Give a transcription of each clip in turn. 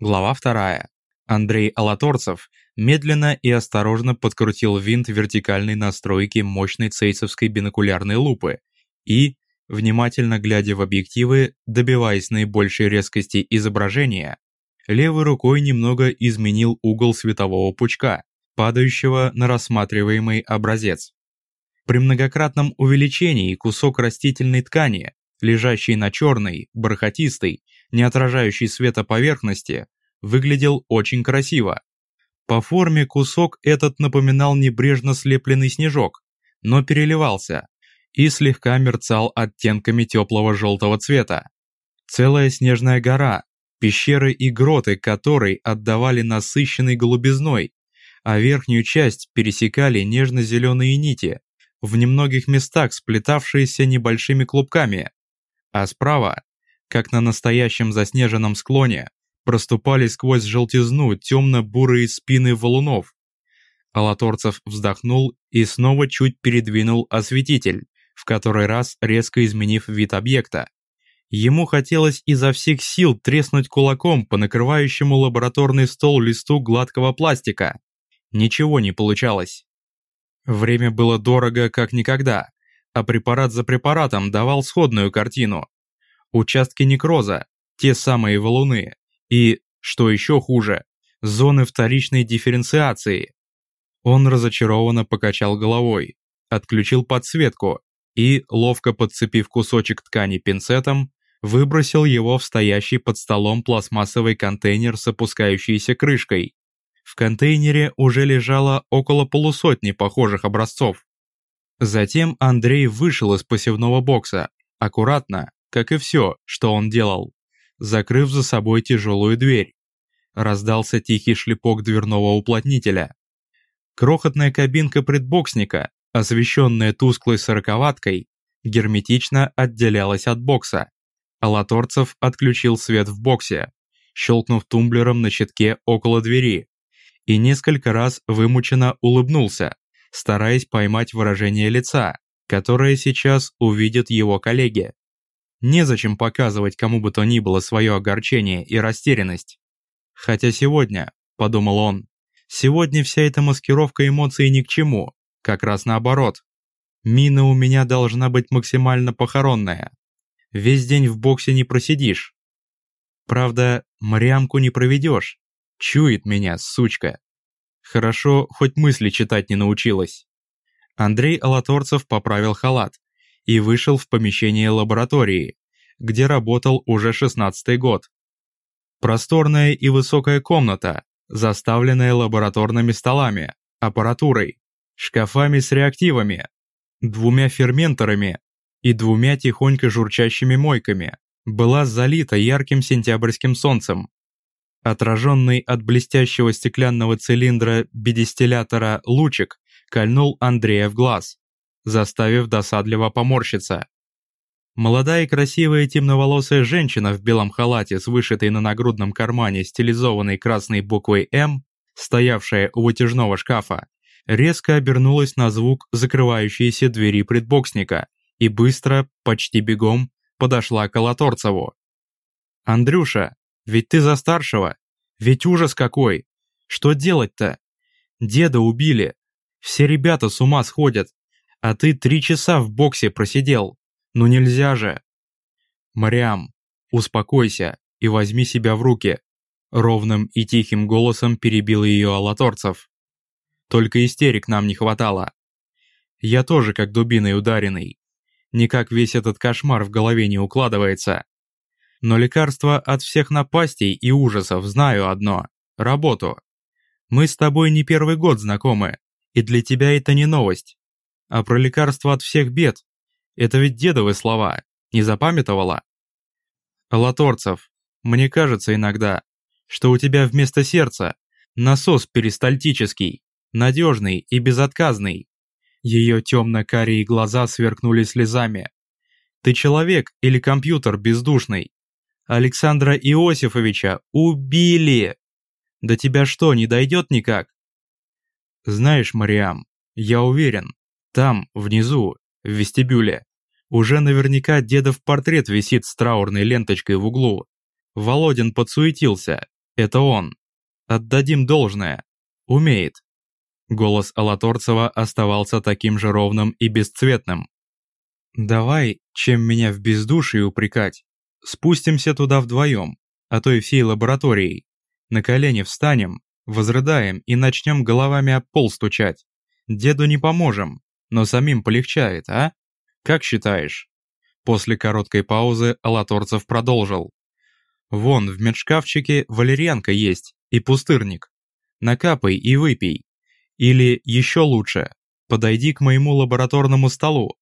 Глава вторая. Андрей Алаторцев медленно и осторожно подкрутил винт вертикальной настройки мощной цейсовской бинокулярной лупы и, внимательно глядя в объективы, добиваясь наибольшей резкости изображения, левой рукой немного изменил угол светового пучка, падающего на рассматриваемый образец. При многократном увеличении кусок растительной ткани, лежащий на черной, бархатистой, не отражающей света поверхности, выглядел очень красиво. По форме кусок этот напоминал небрежно слепленный снежок, но переливался и слегка мерцал оттенками теплого желтого цвета. Целая снежная гора, пещеры и гроты которой отдавали насыщенной голубизной, а верхнюю часть пересекали нежно-зеленые нити, в немногих местах сплетавшиеся небольшими клубками, а справа, как на настоящем заснеженном склоне, проступали сквозь желтизну темно-бурые спины валунов. Алаторцев вздохнул и снова чуть передвинул осветитель, в который раз резко изменив вид объекта. Ему хотелось изо всех сил треснуть кулаком по накрывающему лабораторный стол листу гладкого пластика. Ничего не получалось. Время было дорого как никогда, а препарат за препаратом давал сходную картину. Участки некроза, те самые валуны, и, что еще хуже, зоны вторичной дифференциации. Он разочарованно покачал головой, отключил подсветку и, ловко подцепив кусочек ткани пинцетом, выбросил его в стоящий под столом пластмассовый контейнер с опускающейся крышкой. В контейнере уже лежало около полусотни похожих образцов. Затем Андрей вышел из посевного бокса, аккуратно, как и все, что он делал, закрыв за собой тяжелую дверь. Раздался тихий шлепок дверного уплотнителя. Крохотная кабинка предбоксника, освещенная тусклой сороковаткой, герметично отделялась от бокса. Алаторцев отключил свет в боксе, щелкнув тумблером на щитке около двери, и несколько раз вымученно улыбнулся, стараясь поймать выражение лица, которое сейчас увидят его коллеги. Незачем показывать кому бы то ни было свое огорчение и растерянность. Хотя сегодня, подумал он, сегодня вся эта маскировка эмоций ни к чему, как раз наоборот. Мина у меня должна быть максимально похоронная, Весь день в боксе не просидишь. Правда, Мариамку не проведешь. Чует меня, сучка. Хорошо, хоть мысли читать не научилась. Андрей Алаторцев поправил халат и вышел в помещение лаборатории, где работал уже шестнадцатый год. Просторная и высокая комната, заставленная лабораторными столами, аппаратурой, шкафами с реактивами, двумя ферменторами и двумя тихонько журчащими мойками, была залита ярким сентябрьским солнцем. Отраженный от блестящего стеклянного цилиндра бедистиллятора лучик кольнул Андрея в глаз, заставив досадливо поморщиться. Молодая и красивая темноволосая женщина в белом халате с вышитой на нагрудном кармане стилизованной красной буквой «М», стоявшая у вытяжного шкафа, резко обернулась на звук закрывающейся двери предбоксника и быстро, почти бегом, подошла к Колоторцеву. «Андрюша, ведь ты за старшего, ведь ужас какой! Что делать-то? Деда убили, все ребята с ума сходят, а ты три часа в боксе просидел, ну нельзя же!» «Мариам, успокойся и возьми себя в руки», ровным и тихим голосом перебил ее Алаторцев. «Только истерик нам не хватало. Я тоже как дубиной ударенный, Никак весь этот кошмар в голове не укладывается. Но лекарство от всех напастей и ужасов знаю одно – работу. Мы с тобой не первый год знакомы, и для тебя это не новость. А про лекарство от всех бед – это ведь дедовы слова, не запамятовала? Латорцев, мне кажется иногда, что у тебя вместо сердца насос перистальтический, надежный и безотказный. Ее темно-карие глаза сверкнули слезами. «Ты человек или компьютер бездушный? Александра Иосифовича убили! До тебя что, не дойдет никак?» «Знаешь, Мариам, я уверен, там, внизу, в вестибюле, уже наверняка дедов портрет висит с траурной ленточкой в углу. Володин подсуетился, Это он. Отдадим должное. Умеет. Голос Алаторцева оставался таким же ровным и бесцветным. «Давай, чем меня в бездушии упрекать, спустимся туда вдвоем, а то и всей лабораторией. На колени встанем, возрыдаем и начнем головами об пол стучать. Деду не поможем, но самим полегчает, а? Как считаешь?» После короткой паузы Алаторцев продолжил. «Вон, в медшкафчике валерьянка есть и пустырник. Накапай и выпей. Или еще лучше, подойди к моему лабораторному столу.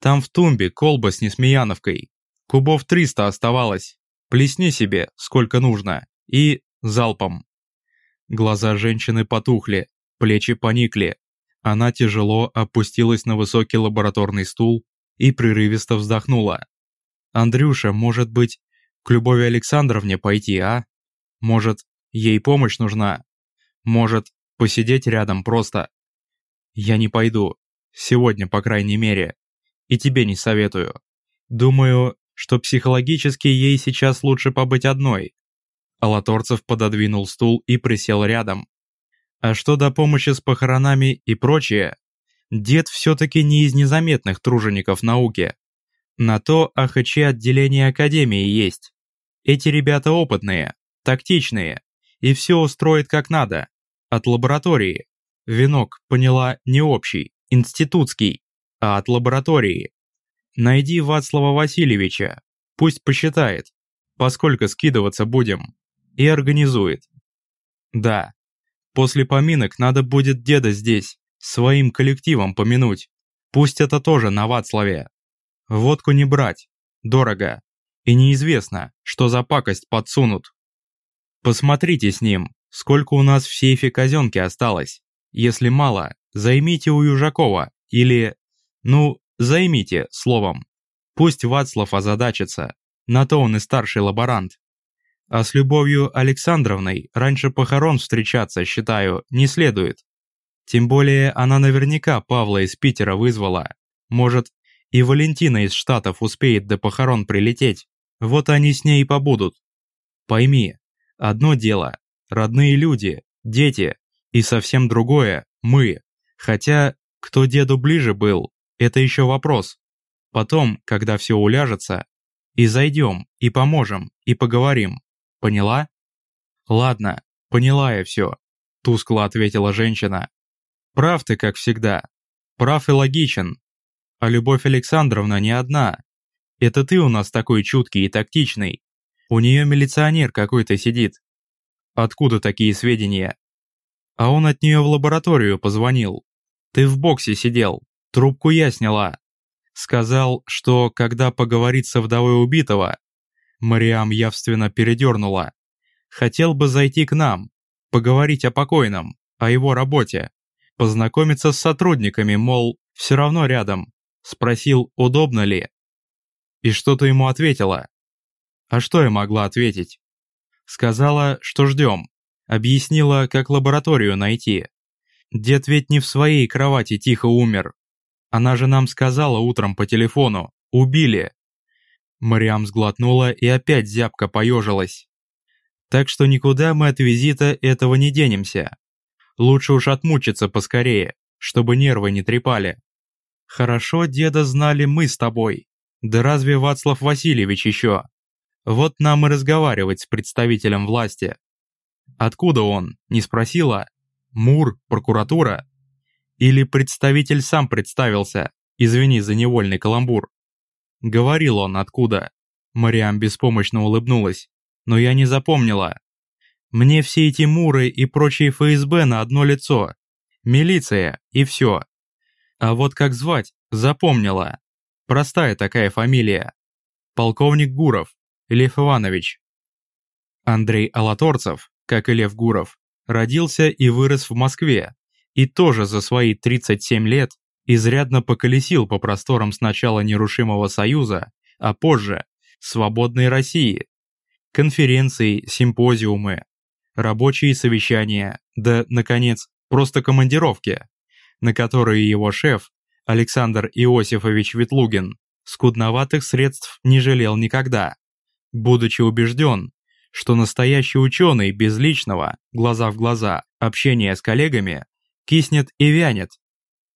Там в тумбе колба с несмеяновкой. Кубов 300 оставалось. Плесни себе, сколько нужно. И залпом». Глаза женщины потухли, плечи поникли. Она тяжело опустилась на высокий лабораторный стул и прерывисто вздохнула. «Андрюша, может быть, к Любови Александровне пойти, а? Может, ей помощь нужна? Может, посидеть рядом просто? Я не пойду. Сегодня, по крайней мере. И тебе не советую. Думаю, что психологически ей сейчас лучше побыть одной». Алаторцев пододвинул стул и присел рядом. А что до помощи с похоронами и прочее, Дед все-таки не из незаметных тружеников науки. На то АХЧ отделение Академии есть. Эти ребята опытные, тактичные, и все устроит как надо. От лаборатории. Венок, поняла, не общий, институтский, а от лаборатории. Найди Вацлава Васильевича, пусть посчитает, поскольку скидываться будем, и организует. Да, после поминок надо будет деда здесь, Своим коллективом помянуть. Пусть это тоже на Вацлаве. Водку не брать. Дорого. И неизвестно, что за пакость подсунут. Посмотрите с ним, сколько у нас в сейфе казенки осталось. Если мало, займите у Южакова. Или, ну, займите, словом. Пусть Вацлав озадачится. На то он и старший лаборант. А с Любовью Александровной раньше похорон встречаться, считаю, не следует. Тем более она наверняка Павла из Питера вызвала. Может, и Валентина из Штатов успеет до похорон прилететь. Вот они с ней и побудут. Пойми, одно дело – родные люди, дети, и совсем другое – мы. Хотя, кто деду ближе был, это еще вопрос. Потом, когда все уляжется, и зайдем, и поможем, и поговорим. Поняла? Ладно, поняла я все, тускло ответила женщина. Прав ты, как всегда. Прав и логичен. А Любовь Александровна не одна. Это ты у нас такой чуткий и тактичный. У нее милиционер какой-то сидит. Откуда такие сведения? А он от нее в лабораторию позвонил. Ты в боксе сидел, трубку я сняла. Сказал, что когда поговорит со вдовой убитого, Мариам явственно передернула. Хотел бы зайти к нам, поговорить о покойном, о его работе. Познакомиться с сотрудниками, мол, все равно рядом. Спросил, удобно ли. И что ты ему ответила? А что я могла ответить? Сказала, что ждем. Объяснила, как лабораторию найти. Дед ведь не в своей кровати тихо умер. Она же нам сказала утром по телефону. Убили. Мариам сглотнула и опять зябко поежилась. Так что никуда мы от визита этого не денемся. Лучше уж отмучиться поскорее, чтобы нервы не трепали. Хорошо деда знали мы с тобой. Да разве Вацлав Васильевич еще? Вот нам и разговаривать с представителем власти. Откуда он, не спросила? Мур, прокуратура? Или представитель сам представился, извини за невольный каламбур. Говорил он откуда. Мариам беспомощно улыбнулась. Но я не запомнила. Мне все эти муры и прочие ФСБ на одно лицо. Милиция и все. А вот как звать, запомнила. Простая такая фамилия. Полковник Гуров, Лев Иванович. Андрей Алаторцев, как и Лев Гуров, родился и вырос в Москве, и тоже за свои 37 лет изрядно поколесил по просторам сначала нерушимого Союза, а позже – свободной России. Конференции, симпозиумы, рабочие совещания, да, наконец, просто командировки, на которые его шеф, Александр Иосифович Ветлугин, скудноватых средств не жалел никогда, будучи убежден, что настоящий ученый без личного, глаза в глаза, общения с коллегами, киснет и вянет.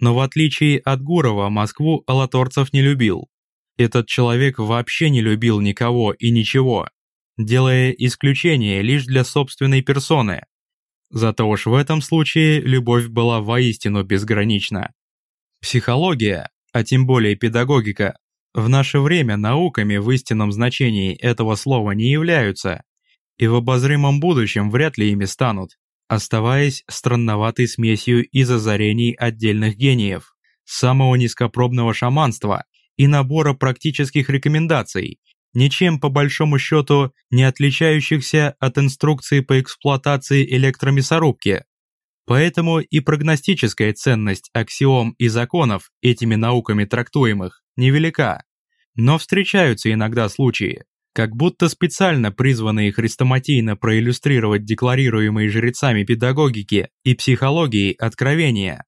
Но в отличие от Гурова, Москву Алаторцев не любил. Этот человек вообще не любил никого и ничего, делая исключение лишь для собственной персоны. Зато уж в этом случае любовь была воистину безгранична. Психология, а тем более педагогика, в наше время науками в истинном значении этого слова не являются, и в обозримом будущем вряд ли ими станут, оставаясь странноватой смесью из озарений отдельных гениев, самого низкопробного шаманства и набора практических рекомендаций, ничем по большому счету не отличающихся от инструкции по эксплуатации электромясорубки. Поэтому и прогностическая ценность аксиом и законов, этими науками трактуемых, невелика. Но встречаются иногда случаи, как будто специально призванные хрестоматийно проиллюстрировать декларируемые жрецами педагогики и психологии откровения.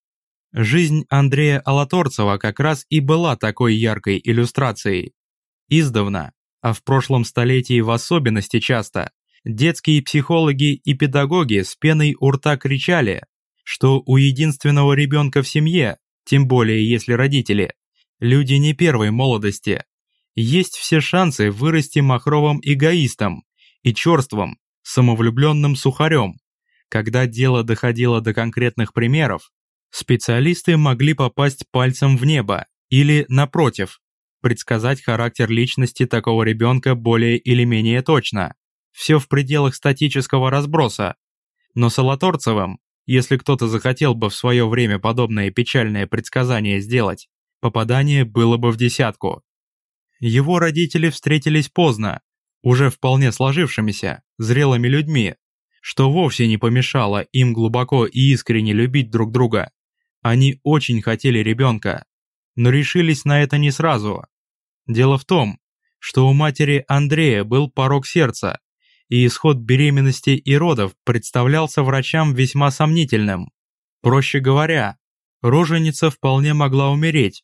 Жизнь Андрея Алаторцева как раз и была такой яркой иллюстрацией. Издавна, а в прошлом столетии в особенности часто, детские психологи и педагоги с пеной у рта кричали, что у единственного ребенка в семье, тем более если родители, люди не первой молодости, есть все шансы вырасти махровым эгоистом и черством, самовлюбленным сухарем. Когда дело доходило до конкретных примеров, специалисты могли попасть пальцем в небо или, напротив, предсказать характер личности такого ребенка более или менее точно. Все в пределах статического разброса. Но с Алаторцевым, если кто-то захотел бы в свое время подобное печальное предсказание сделать, попадание было бы в десятку. Его родители встретились поздно, уже вполне сложившимися, зрелыми людьми, что вовсе не помешало им глубоко и искренне любить друг друга. Они очень хотели ребенка, но решились на это не сразу. Дело в том, что у матери Андрея был порог сердца, и исход беременности и родов представлялся врачам весьма сомнительным. Проще говоря, роженица вполне могла умереть,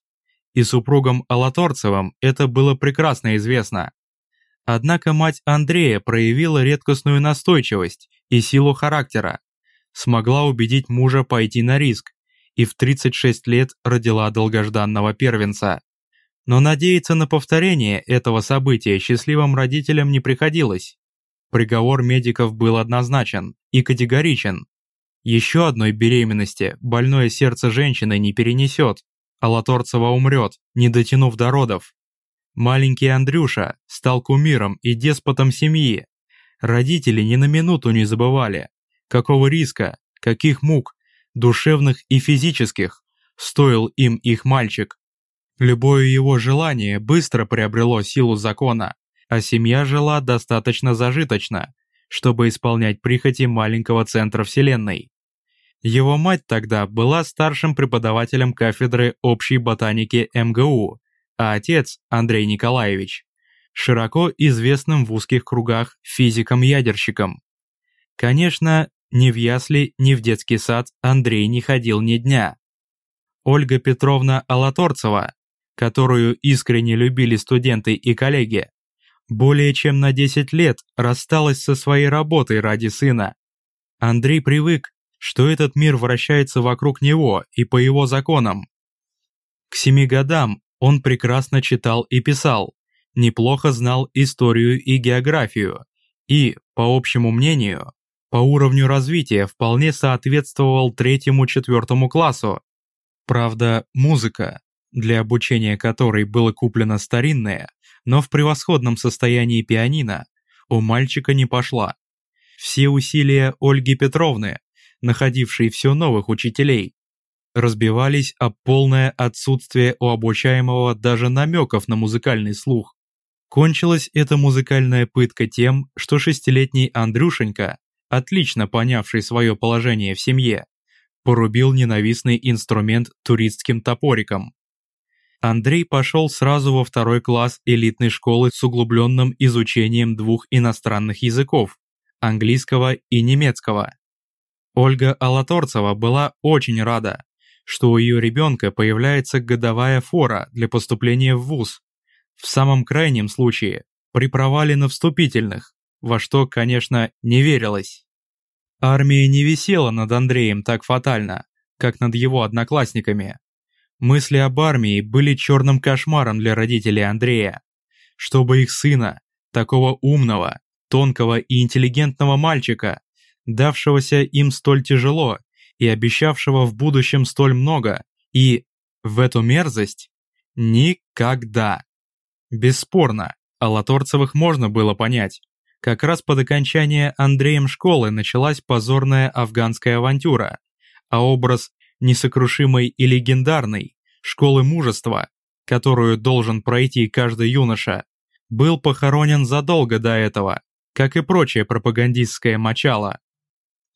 и супругам Алаторцевым это было прекрасно известно. Однако мать Андрея проявила редкостную настойчивость и силу характера, смогла убедить мужа пойти на риск, и в 36 лет родила долгожданного первенца. Но надеяться на повторение этого события счастливым родителям не приходилось. Приговор медиков был однозначен и категоричен. Еще одной беременности больное сердце женщины не перенесет, а Латорцева умрет, не дотянув до родов. Маленький Андрюша стал кумиром и деспотом семьи. Родители ни на минуту не забывали, какого риска, каких мук, душевных и физических, стоил им их мальчик. Любое его желание быстро приобрело силу закона, а семья жила достаточно зажиточно, чтобы исполнять прихоти маленького центра Вселенной. Его мать тогда была старшим преподавателем кафедры общей ботаники МГУ, а отец, Андрей Николаевич, широко известным в узких кругах физиком-ядерщиком. Конечно, ни в ясли, ни в детский сад Андрей не ходил ни дня. Ольга Петровна Алаторцева, которую искренне любили студенты и коллеги, более чем на 10 лет рассталась со своей работой ради сына. Андрей привык, что этот мир вращается вокруг него и по его законам. К семи годам он прекрасно читал и писал, неплохо знал историю и географию, и, по общему мнению, по уровню развития вполне соответствовал третьему-четвертому классу. Правда, музыка, для обучения которой было куплено старинное, но в превосходном состоянии пианино, у мальчика не пошла. Все усилия Ольги Петровны находивший все новых учителей, разбивались о полное отсутствие у обучаемого даже намеков на музыкальный слух. Кончилась эта музыкальная пытка тем, что шестилетний Андрюшенька, отлично понявший свое положение в семье, порубил ненавистный инструмент туристским топориком. Андрей пошел сразу во второй класс элитной школы с углубленным изучением двух иностранных языков – английского и немецкого. Ольга Алаторцева была очень рада, что у ее ребенка появляется годовая фора для поступления в ВУЗ. В самом крайнем случае, при провале на вступительных, во что, конечно, не верилось. Армия не висела над Андреем так фатально, как над его одноклассниками. Мысли об армии были черным кошмаром для родителей Андрея. Чтобы их сына, такого умного, тонкого и интеллигентного мальчика, давшегося им столь тяжело и обещавшего в будущем столь много, и в эту мерзость никогда. Бесспорно, Алаторцевых можно было понять. Как раз под окончание Андреем школы началась позорная афганская авантюра, а образ несокрушимой и легендарной школы мужества, которую должен пройти каждый юноша, был похоронен задолго до этого, как и прочее пропагандистское мочало.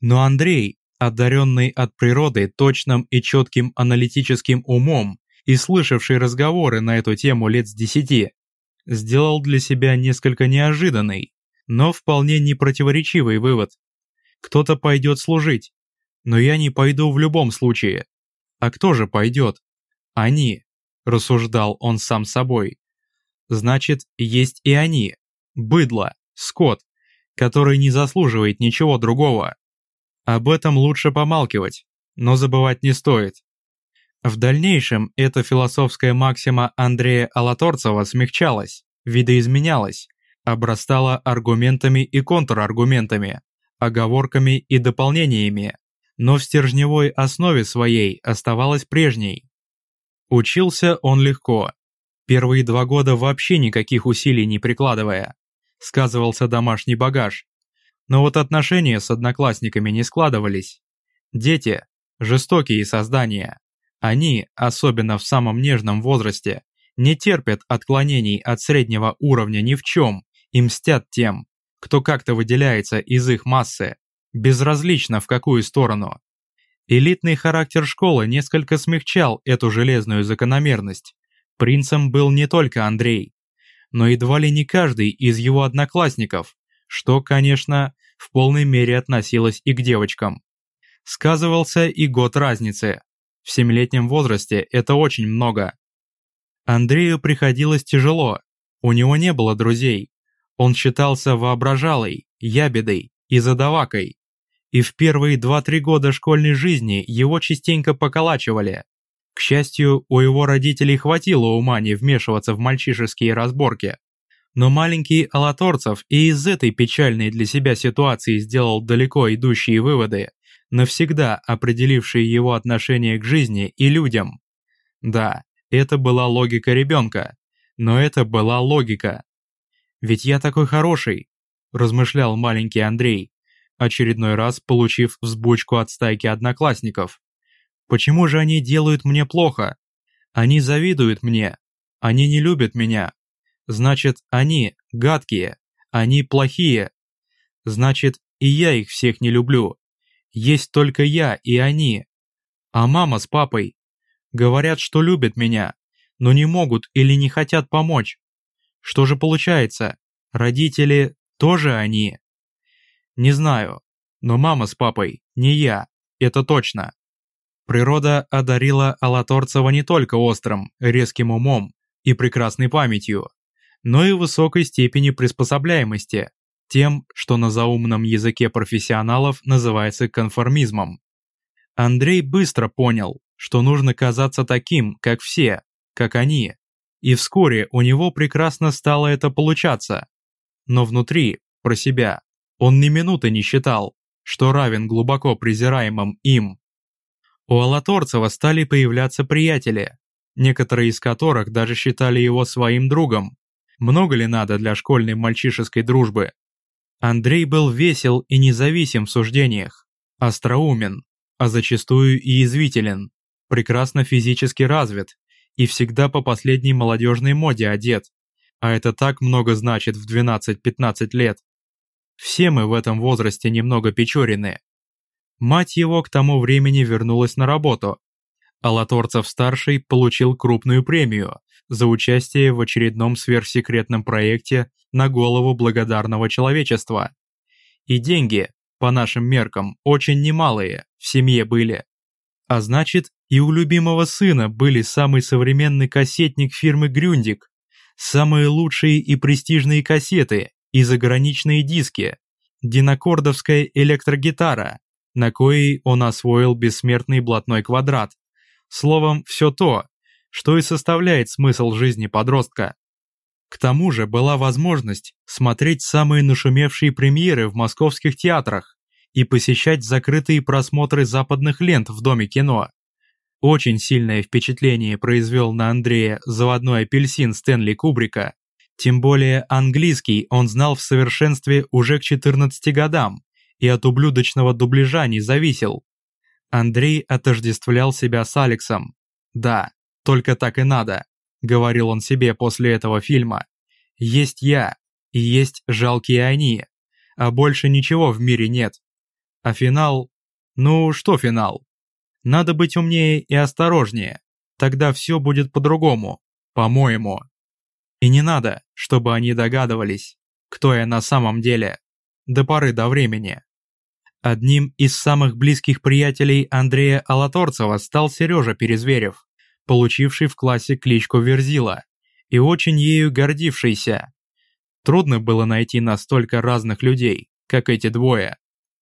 Но Андрей, одаренный от природы точным и четким аналитическим умом и слышавший разговоры на эту тему лет с десяти, сделал для себя несколько неожиданный, но вполне непротиворечивый вывод. Кто-то пойдет служить, но я не пойду в любом случае. А кто же пойдет? Они, рассуждал он сам собой. Значит, есть и они, быдло, скот, который не заслуживает ничего другого. Об этом лучше помалкивать, но забывать не стоит. В дальнейшем эта философская максима Андрея Алаторцева смягчалась, видоизменялась, обрастала аргументами и контраргументами, оговорками и дополнениями, но в стержневой основе своей оставалась прежней. Учился он легко, первые два года вообще никаких усилий не прикладывая. Сказывался домашний багаж. Но вот отношения с одноклассниками не складывались. Дети – жестокие создания. Они, особенно в самом нежном возрасте, не терпят отклонений от среднего уровня ни в чем и мстят тем, кто как-то выделяется из их массы, безразлично в какую сторону. Элитный характер школы несколько смягчал эту железную закономерность. Принцем был не только Андрей, но едва ли не каждый из его одноклассников, что, конечно, в полной мере относилось и к девочкам. Сказывался и год разницы. В семилетнем возрасте это очень много. Андрею приходилось тяжело, у него не было друзей. Он считался воображалой, ябедой и задавакой. И в первые 2-3 года школьной жизни его частенько поколачивали. К счастью, у его родителей хватило ума не вмешиваться в мальчишеские разборки. Но маленький Алаторцев и из этой печальной для себя ситуации сделал далеко идущие выводы навсегда определившие его отношение к жизни и людям. Да, это была логика ребенка, но это была логика. «Ведь я такой хороший», – размышлял маленький Андрей, очередной раз получив взбучку от стайки одноклассников. «Почему же они делают мне плохо? Они завидуют мне, они не любят меня. Значит, они гадкие, они плохие. Значит, и я их всех не люблю. Есть только я и они. А мама с папой. Говорят, что любят меня, но не могут или не хотят помочь. Что же получается? Родители тоже они? Не знаю, но мама с папой не я, это точно. Природа одарила Алаторцева не только острым, резким умом и прекрасной памятью, но и высокой степенью приспособляемости тем, что на заумном языке профессионалов называется конформизмом. Андрей быстро понял, что нужно казаться таким, как все, как они, и вскоре у него прекрасно стало это получаться. Но внутри, про себя, он ни минуты не считал, что равен глубоко презираемым им. У Алаторцева стали появляться приятели, некоторые из которых даже считали его своим другом. Много ли надо для школьной мальчишеской дружбы? Андрей был весел и независим в суждениях, остроумен, а зачастую и язвителен, прекрасно физически развит и всегда по последней молодежной моде одет, а это так много значит в 12-15 лет. Все мы в этом возрасте немного печорены. Мать его к тому времени вернулась на работу. Алаторцев-старший получил крупную премию за участие в очередном сверхсекретном проекте на голову благодарного человечества. И деньги, по нашим меркам, очень немалые, в семье были. А значит, и у любимого сына были самый современный кассетник фирмы «Грюндик», самые лучшие и престижные кассеты и заграничные диски, динакордовская электрогитара, на коей он освоил бессмертный блатной квадрат. Словом, все то, что и составляет смысл жизни подростка. К тому же была возможность смотреть самые нашумевшие премьеры в московских театрах и посещать закрытые просмотры западных лент в Доме кино. Очень сильное впечатление произвел на Андрея заводной апельсин Стэнли Кубрика. Тем более английский он знал в совершенстве уже к 14 годам и от ублюдочного дубляжа не зависел. Андрей отождествлял себя с Алексом. Да, только так и надо, говорил он себе после этого фильма. Есть я, и есть жалкие они, а больше ничего в мире нет. А финал? Ну, что финал? Надо быть умнее и осторожнее, тогда все будет по-другому, по-моему. И не надо, чтобы они догадывались, кто я на самом деле, до поры до времени. Одним из самых близких приятелей Андрея Алаторцева стал Сережа Перезверев, получивший в классе кличку Верзила и очень ею гордившийся. Трудно было найти настолько разных людей, как эти двое.